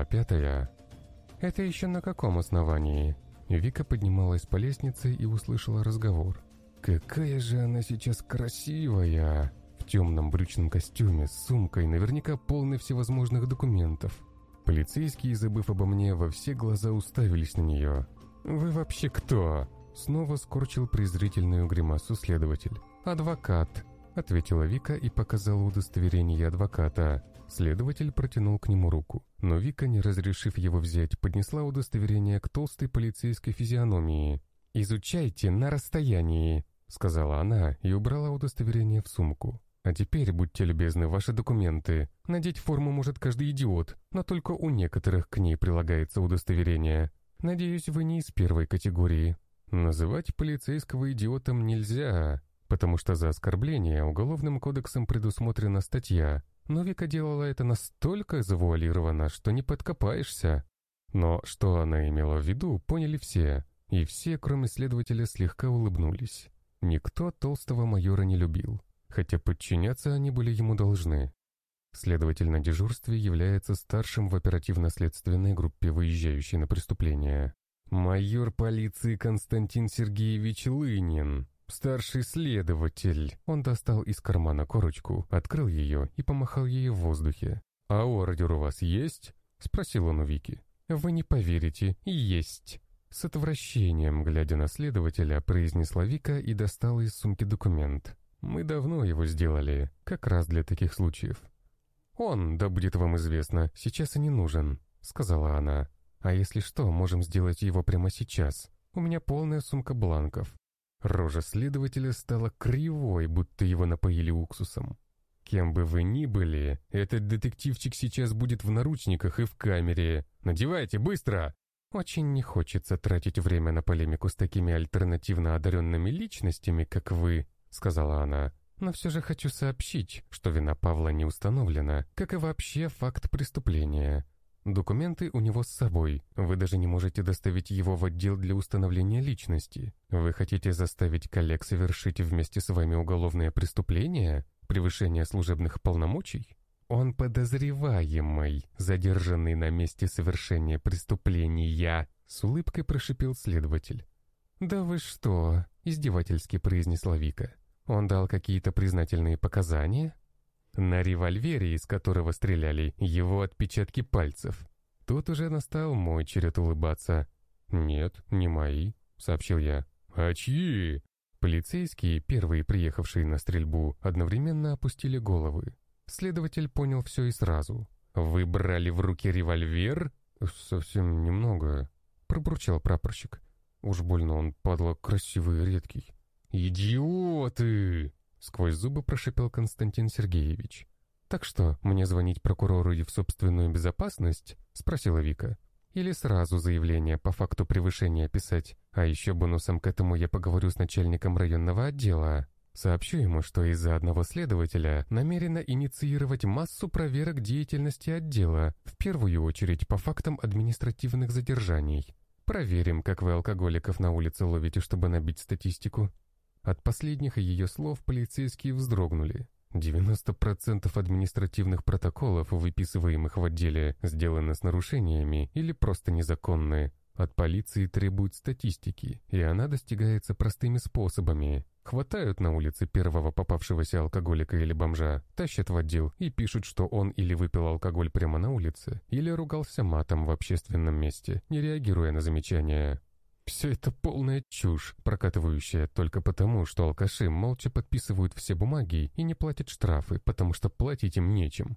Глава пятая. «Это еще на каком основании?» Вика поднималась по лестнице и услышала разговор. «Какая же она сейчас красивая!» В темном брючном костюме, с сумкой, наверняка полной всевозможных документов. Полицейские, забыв обо мне, во все глаза уставились на нее. «Вы вообще кто?» Снова скорчил презрительную гримасу следователь. «Адвокат», — ответила Вика и показала удостоверение адвоката. Следователь протянул к нему руку, но Вика, не разрешив его взять, поднесла удостоверение к толстой полицейской физиономии. «Изучайте на расстоянии», — сказала она и убрала удостоверение в сумку. «А теперь, будьте любезны, ваши документы. Надеть форму может каждый идиот, но только у некоторых к ней прилагается удостоверение. Надеюсь, вы не из первой категории. Называть полицейского идиотом нельзя, потому что за оскорбление Уголовным кодексом предусмотрена статья но Вика делала это настолько завуалированно, что не подкопаешься. Но что она имела в виду, поняли все, и все, кроме следователя, слегка улыбнулись. Никто толстого майора не любил, хотя подчиняться они были ему должны. Следователь на дежурстве является старшим в оперативно-следственной группе, выезжающей на преступление. Майор полиции Константин Сергеевич Лынин. «Старший следователь!» Он достал из кармана корочку, открыл ее и помахал ее в воздухе. «А ордер у вас есть?» — спросил он у Вики. «Вы не поверите, есть!» С отвращением, глядя на следователя, произнесла Вика и достала из сумки документ. «Мы давно его сделали, как раз для таких случаев». «Он, да будет вам известно, сейчас и не нужен», — сказала она. «А если что, можем сделать его прямо сейчас. У меня полная сумка бланков. Рожа следователя стала кривой, будто его напоили уксусом. Кем бы вы ни были, этот детективчик сейчас будет в наручниках и в камере. Надевайте, быстро! Очень не хочется тратить время на полемику с такими альтернативно одаренными личностями, как вы, сказала она. Но все же хочу сообщить, что вина Павла не установлена, как и вообще факт преступления. Документы у него с собой. Вы даже не можете доставить его в отдел для установления личности. Вы хотите заставить коллег совершить вместе с вами уголовное преступление? Превышение служебных полномочий? Он подозреваемый, задержанный на месте совершения преступления, с улыбкой прошипел следователь. «Да вы что?» — издевательски произнесла Вика. «Он дал какие-то признательные показания?» На револьвере, из которого стреляли, его отпечатки пальцев. Тут уже настал мой черед улыбаться. «Нет, не мои», — сообщил я. «А чьи?» Полицейские, первые приехавшие на стрельбу, одновременно опустили головы. Следователь понял все и сразу. «Вы брали в руки револьвер?» «Совсем немного», — пробурчал прапорщик. Уж больно он, падла, красивый и редкий. «Идиоты!» Сквозь зубы прошипел Константин Сергеевич. «Так что, мне звонить прокурору и в собственную безопасность?» — спросила Вика. «Или сразу заявление по факту превышения писать? А еще бонусом к этому я поговорю с начальником районного отдела. Сообщу ему, что из-за одного следователя намерено инициировать массу проверок деятельности отдела, в первую очередь по фактам административных задержаний. Проверим, как вы алкоголиков на улице ловите, чтобы набить статистику. От последних ее слов полицейские вздрогнули. 90% административных протоколов, выписываемых в отделе, сделаны с нарушениями или просто незаконны. От полиции требуют статистики, и она достигается простыми способами. Хватают на улице первого попавшегося алкоголика или бомжа, тащат в отдел и пишут, что он или выпил алкоголь прямо на улице, или ругался матом в общественном месте, не реагируя на замечания. Все это полная чушь, прокатывающая только потому, что алкаши молча подписывают все бумаги и не платят штрафы, потому что платить им нечем.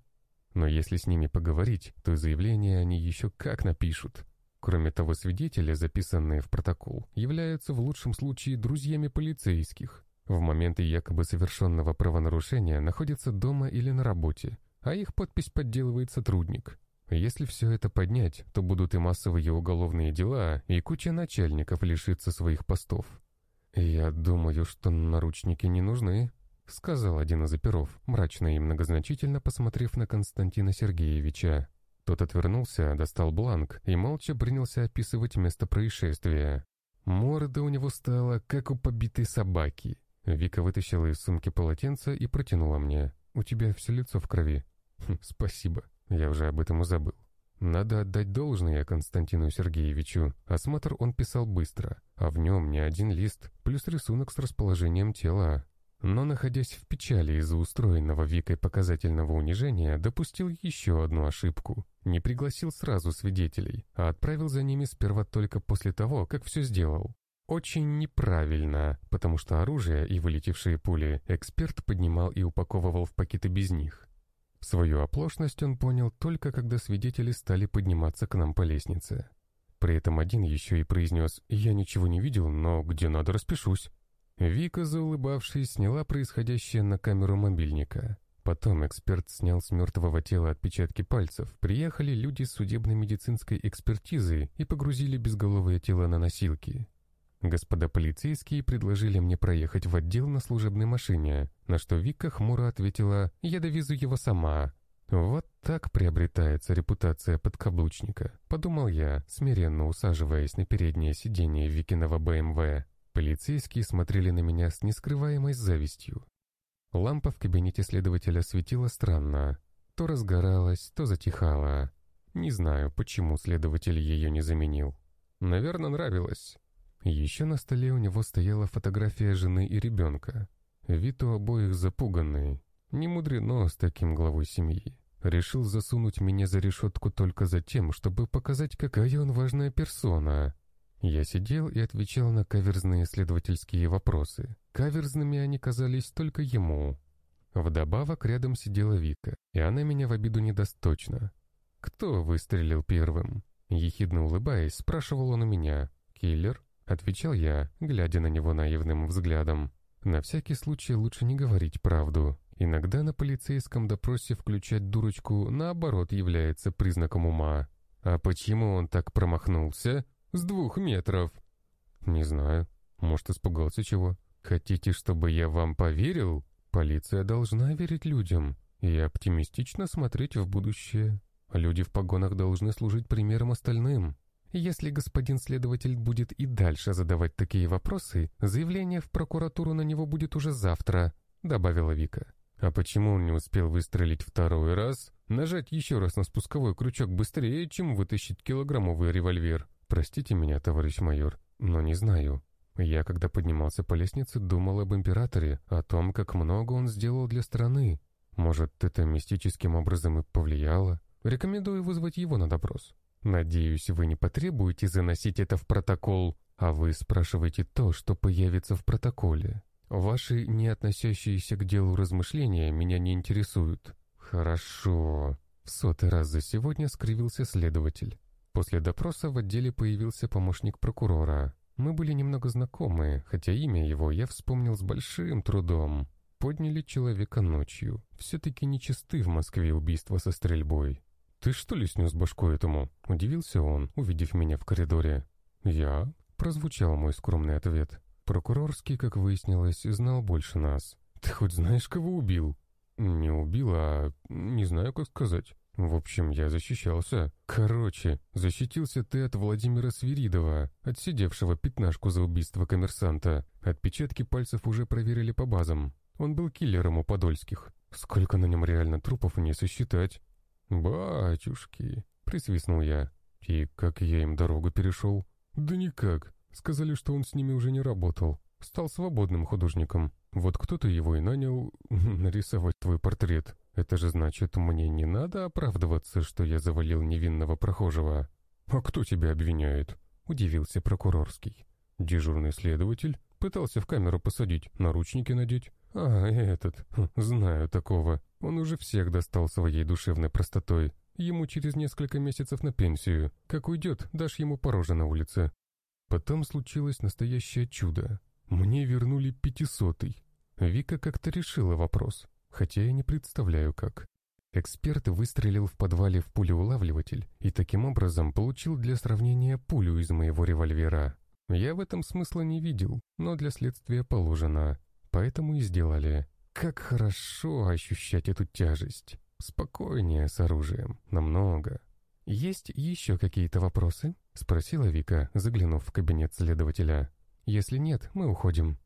Но если с ними поговорить, то заявления они еще как напишут. Кроме того, свидетели, записанные в протокол, являются в лучшем случае друзьями полицейских. В моменты якобы совершенного правонарушения находятся дома или на работе, а их подпись подделывает сотрудник. Если все это поднять, то будут и массовые уголовные дела, и куча начальников лишится своих постов. «Я думаю, что наручники не нужны», — сказал один из оперов, мрачно и многозначительно посмотрев на Константина Сергеевича. Тот отвернулся, достал бланк и молча принялся описывать место происшествия. Морда у него стала, как у побитой собаки. Вика вытащила из сумки полотенце и протянула мне. «У тебя все лицо в крови». Хм, «Спасибо». Я уже об этом и забыл. Надо отдать должное Константину Сергеевичу. Осмотр он писал быстро, а в нем не один лист, плюс рисунок с расположением тела. Но, находясь в печали из-за устроенного Викой показательного унижения, допустил еще одну ошибку. Не пригласил сразу свидетелей, а отправил за ними сперва только после того, как все сделал. Очень неправильно, потому что оружие и вылетевшие пули эксперт поднимал и упаковывал в пакеты без них. Свою оплошность он понял только когда свидетели стали подниматься к нам по лестнице. При этом один еще и произнес «Я ничего не видел, но где надо распишусь». Вика, заулыбавшись, сняла происходящее на камеру мобильника. Потом эксперт снял с мертвого тела отпечатки пальцев. Приехали люди с судебно-медицинской экспертизы и погрузили безголовое тело на носилки. Господа полицейские предложили мне проехать в отдел на служебной машине, на что Вика хмуро ответила «Я довезу его сама». «Вот так приобретается репутация подкаблучника», — подумал я, смиренно усаживаясь на переднее сиденье Викиного БМВ. Полицейские смотрели на меня с нескрываемой завистью. Лампа в кабинете следователя светила странно. То разгоралась, то затихала. Не знаю, почему следователь ее не заменил. Наверное, нравилось. Еще на столе у него стояла фотография жены и ребенка. Вид у обоих запуганный. Не мудрено с таким главой семьи. Решил засунуть меня за решетку только за тем, чтобы показать, какая он важная персона. Я сидел и отвечал на каверзные следовательские вопросы. Каверзными они казались только ему. Вдобавок рядом сидела Вика, и она меня в обиду не даст точно. «Кто выстрелил первым?» Ехидно улыбаясь, спрашивал он у меня. «Киллер?» — отвечал я, глядя на него наивным взглядом. На всякий случай лучше не говорить правду. Иногда на полицейском допросе включать дурочку наоборот является признаком ума. А почему он так промахнулся? С двух метров? Не знаю. Может, испугался чего? Хотите, чтобы я вам поверил? Полиция должна верить людям и оптимистично смотреть в будущее. Люди в погонах должны служить примером остальным. Если господин следователь будет и дальше задавать такие вопросы, заявление в прокуратуру на него будет уже завтра», — добавила Вика. «А почему он не успел выстрелить второй раз? Нажать еще раз на спусковой крючок быстрее, чем вытащить килограммовый револьвер. Простите меня, товарищ майор, но не знаю. Я, когда поднимался по лестнице, думал об императоре, о том, как много он сделал для страны. Может, это мистическим образом и повлияло? Рекомендую вызвать его на допрос». Надеюсь, вы не потребуете заносить это в протокол, а вы спрашиваете то, что появится в протоколе. Ваши не относящиеся к делу размышления меня не интересуют. Хорошо. В сотый раз за сегодня скривился следователь. После допроса в отделе появился помощник прокурора. Мы были немного знакомы, хотя имя его я вспомнил с большим трудом. Подняли человека ночью. Все-таки нечисты в Москве убийства со стрельбой. «Ты что ли снес башку этому?» — удивился он, увидев меня в коридоре. «Я?» — прозвучал мой скромный ответ. Прокурорский, как выяснилось, знал больше нас. «Ты хоть знаешь, кого убил?» «Не убил, а... не знаю, как сказать. В общем, я защищался. Короче, защитился ты от Владимира Свиридова, отсидевшего пятнашку за убийство коммерсанта. Отпечатки пальцев уже проверили по базам. Он был киллером у Подольских. Сколько на нем реально трупов не сосчитать. «Батюшки!» — присвистнул я. «И как я им дорогу перешел?» «Да никак. Сказали, что он с ними уже не работал. Стал свободным художником. Вот кто-то его и нанял нарисовать твой портрет. Это же значит, мне не надо оправдываться, что я завалил невинного прохожего». «А кто тебя обвиняет?» — удивился прокурорский. «Дежурный следователь пытался в камеру посадить, наручники надеть. А, этот, хм, знаю такого. Он уже всех достал своей душевной простотой. Ему через несколько месяцев на пенсию. Как уйдет, дашь ему пороже на улице. Потом случилось настоящее чудо. Мне вернули пятисотый. Вика как-то решила вопрос, хотя я не представляю как. Эксперт выстрелил в подвале в пулеулавливатель и таким образом получил для сравнения пулю из моего револьвера. Я в этом смысла не видел, но для следствия положено. Поэтому и сделали. Как хорошо ощущать эту тяжесть. Спокойнее с оружием. Намного. «Есть еще какие-то вопросы?» — спросила Вика, заглянув в кабинет следователя. «Если нет, мы уходим».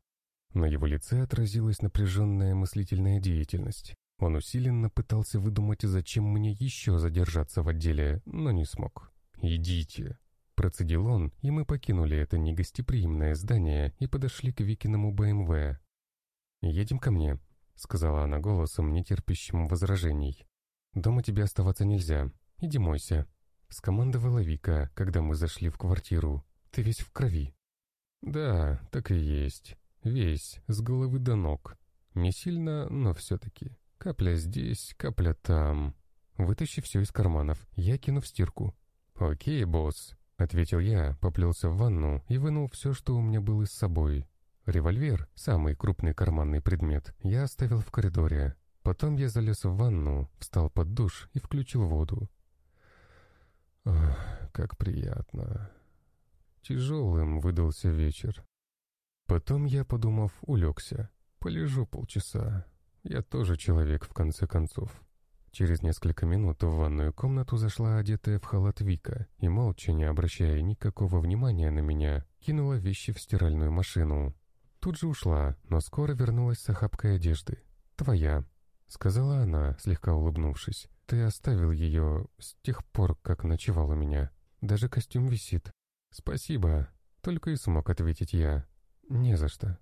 На его лице отразилась напряженная мыслительная деятельность. Он усиленно пытался выдумать, зачем мне еще задержаться в отделе, но не смог. «Идите», — процедил он, и мы покинули это негостеприимное здание и подошли к Викиному БМВ. «Едем ко мне», — сказала она голосом, нетерпящим возражений. «Дома тебе оставаться нельзя. Иди мойся», — скомандовала Вика, когда мы зашли в квартиру. «Ты весь в крови». «Да, так и есть. Весь, с головы до ног. Не сильно, но все-таки. Капля здесь, капля там. Вытащи все из карманов, я кину в стирку». «Окей, босс», — ответил я, поплелся в ванну и вынул все, что у меня было с собой. Револьвер, самый крупный карманный предмет, я оставил в коридоре. Потом я залез в ванну, встал под душ и включил воду. Ох, как приятно. Тяжелым выдался вечер. Потом я, подумав, улегся. Полежу полчаса. Я тоже человек, в конце концов. Через несколько минут в ванную комнату зашла одетая в халат Вика и, молча, не обращая никакого внимания на меня, кинула вещи в стиральную машину. Тут же ушла, но скоро вернулась с охапкой одежды. «Твоя», — сказала она, слегка улыбнувшись. «Ты оставил ее с тех пор, как ночевал у меня. Даже костюм висит». «Спасибо», — только и смог ответить я. «Не за что».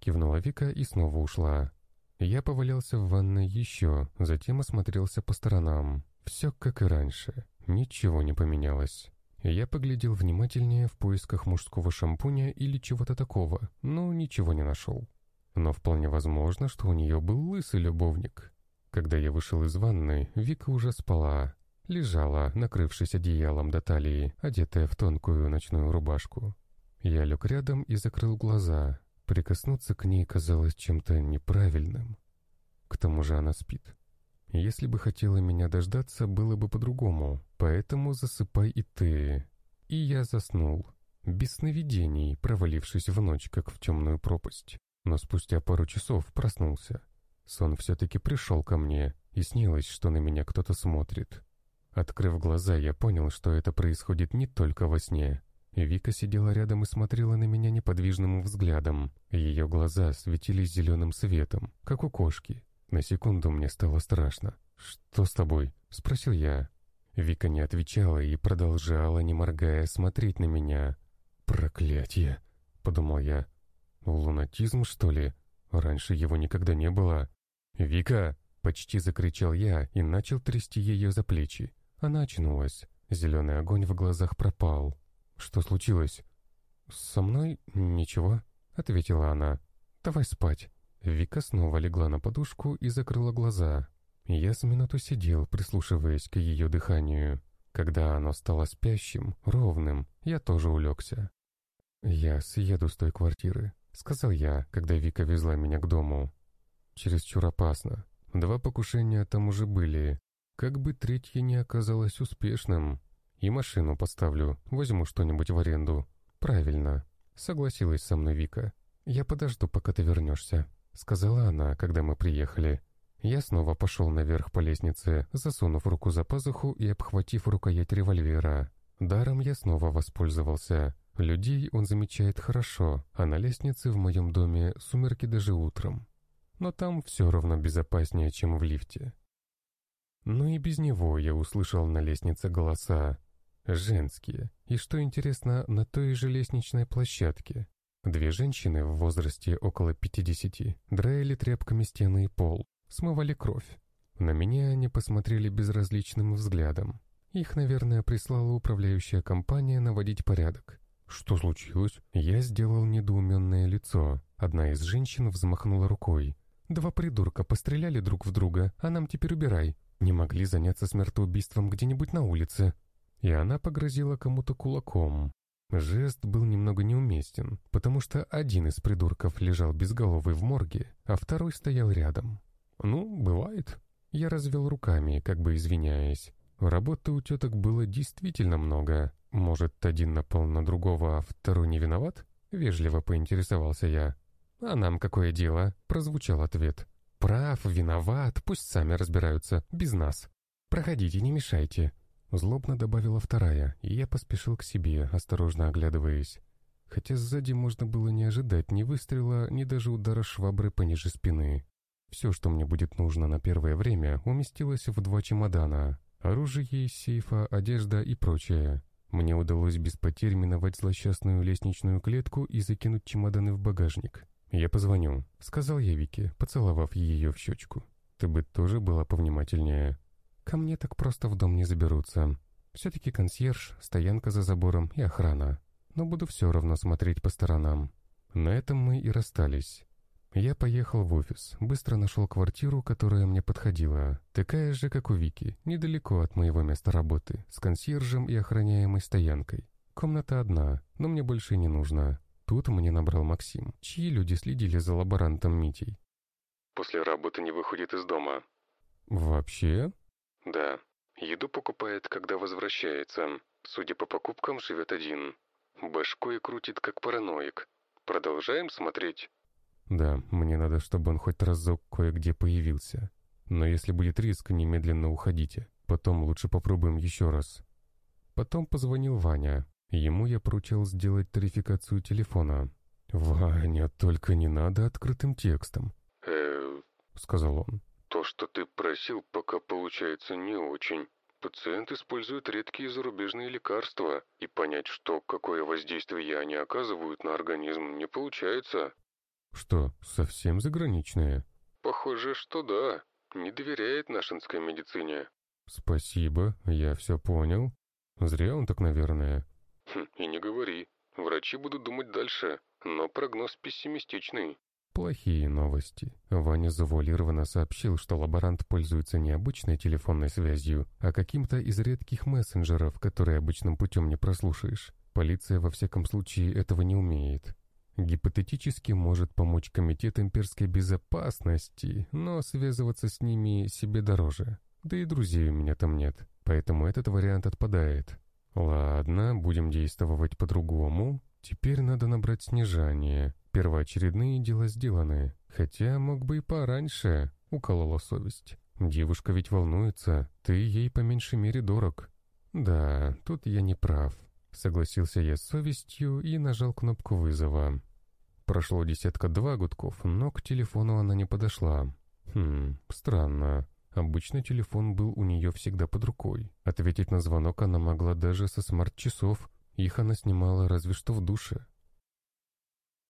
Кивнула Вика и снова ушла. Я повалялся в ванной еще, затем осмотрелся по сторонам. Все как и раньше, ничего не поменялось. Я поглядел внимательнее в поисках мужского шампуня или чего-то такого, но ничего не нашел. Но вполне возможно, что у нее был лысый любовник. Когда я вышел из ванны, Вика уже спала. Лежала, накрывшись одеялом до талии, одетая в тонкую ночную рубашку. Я лег рядом и закрыл глаза. Прикоснуться к ней казалось чем-то неправильным. К тому же она спит. Если бы хотела меня дождаться, было бы по-другому. Поэтому засыпай и ты. И я заснул. Без сновидений, провалившись в ночь, как в темную пропасть. Но спустя пару часов проснулся. Сон все-таки пришел ко мне, и снилось, что на меня кто-то смотрит. Открыв глаза, я понял, что это происходит не только во сне. Вика сидела рядом и смотрела на меня неподвижным взглядом. Ее глаза светились зеленым светом, как у кошки. На секунду мне стало страшно. «Что с тобой?» — спросил я. Вика не отвечала и продолжала, не моргая, смотреть на меня. «Проклятье!» — подумал я. «Лунатизм, что ли? Раньше его никогда не было». «Вика!» — почти закричал я и начал трясти ее за плечи. Она очнулась. Зеленый огонь в глазах пропал. «Что случилось?» «Со мной ничего», — ответила она. «Давай спать». Вика снова легла на подушку и закрыла глаза. Я с минуту сидел, прислушиваясь к ее дыханию. Когда оно стало спящим, ровным, я тоже улегся. «Я съеду с той квартиры», — сказал я, когда Вика везла меня к дому. «Чересчур опасно. Два покушения там уже были, как бы третье не оказалось успешным. И машину поставлю, возьму что-нибудь в аренду. Правильно. Согласилась со мной Вика. Я подожду, пока ты вернешься. Сказала она, когда мы приехали. Я снова пошел наверх по лестнице, засунув руку за пазуху и обхватив рукоять револьвера. Даром я снова воспользовался. Людей он замечает хорошо, а на лестнице в моем доме сумерки даже утром. Но там все равно безопаснее, чем в лифте. Но и без него я услышал на лестнице голоса. Женские. И что интересно, на той же лестничной площадке. Две женщины в возрасте около 50 драили тряпками стены и пол, смывали кровь. На меня они посмотрели безразличным взглядом. Их, наверное, прислала управляющая компания наводить порядок. Что случилось? Я сделал недоуменное лицо. Одна из женщин взмахнула рукой. «Два придурка постреляли друг в друга, а нам теперь убирай не могли заняться смертоубийством где-нибудь на улице. И она погрозила кому-то кулаком. Жест был немного неуместен, потому что один из придурков лежал безголовый в морге, а второй стоял рядом. «Ну, бывает». Я развел руками, как бы извиняясь. Работы у теток было действительно много. Может, один напал на другого, а второй не виноват? Вежливо поинтересовался я. «А нам какое дело?» — прозвучал ответ. Прав, виноват, пусть сами разбираются, без нас. Проходите, не мешайте». Злобно добавила вторая, и я поспешил к себе, осторожно оглядываясь. Хотя сзади можно было не ожидать ни выстрела, ни даже удара швабры пониже спины. Все, что мне будет нужно на первое время, уместилось в два чемодана. Оружие сейфа, одежда и прочее. Мне удалось без потерь миновать злосчастную лестничную клетку и закинуть чемоданы в багажник. «Я позвоню», — сказал я Вике, поцеловав ее в щечку. «Ты бы тоже была повнимательнее. Ко мне так просто в дом не заберутся. Все-таки консьерж, стоянка за забором и охрана. Но буду все равно смотреть по сторонам». На этом мы и расстались. Я поехал в офис, быстро нашел квартиру, которая мне подходила. Такая же, как у Вики, недалеко от моего места работы, с консьержем и охраняемой стоянкой. Комната одна, но мне больше не нужно. Тут мне набрал Максим, чьи люди следили за лаборантом Митей. После работы не выходит из дома. Вообще? Да. Еду покупает, когда возвращается. Судя по покупкам, живет один. Башкой крутит, как параноик. Продолжаем смотреть? Да, мне надо, чтобы он хоть разок кое-где появился. Но если будет риск, немедленно уходите. Потом лучше попробуем еще раз. Потом позвонил Ваня. Ему я поручил сделать тарификацию телефона. «Ваня, только не надо открытым текстом», э — сказал он. «То, что ты просил, пока получается не очень. Пациент использует редкие зарубежные лекарства, и понять, что какое воздействие они оказывают на организм, не получается». Что, совсем заграничные? Похоже, что да. Не доверяет нашинской медицине. Спасибо, я все понял. Зря он так, наверное. Хм, и не говори. Врачи будут думать дальше, но прогноз пессимистичный. Плохие новости. Ваня завуалированно сообщил, что лаборант пользуется не обычной телефонной связью, а каким-то из редких мессенджеров, которые обычным путем не прослушаешь. Полиция во всяком случае этого не умеет. Гипотетически может помочь Комитет имперской безопасности, но связываться с ними себе дороже. Да и друзей у меня там нет, поэтому этот вариант отпадает. Ладно, будем действовать по-другому. Теперь надо набрать снижание. Первоочередные дела сделаны. Хотя мог бы и пораньше, уколола совесть. Девушка ведь волнуется, ты ей по меньшей мере дорог. Да, тут я не прав. Согласился я с совестью и нажал кнопку вызова. Прошло десятка-два гудков, но к телефону она не подошла. Хм, странно. Обычно телефон был у нее всегда под рукой. Ответить на звонок она могла даже со смарт-часов. Их она снимала разве что в душе.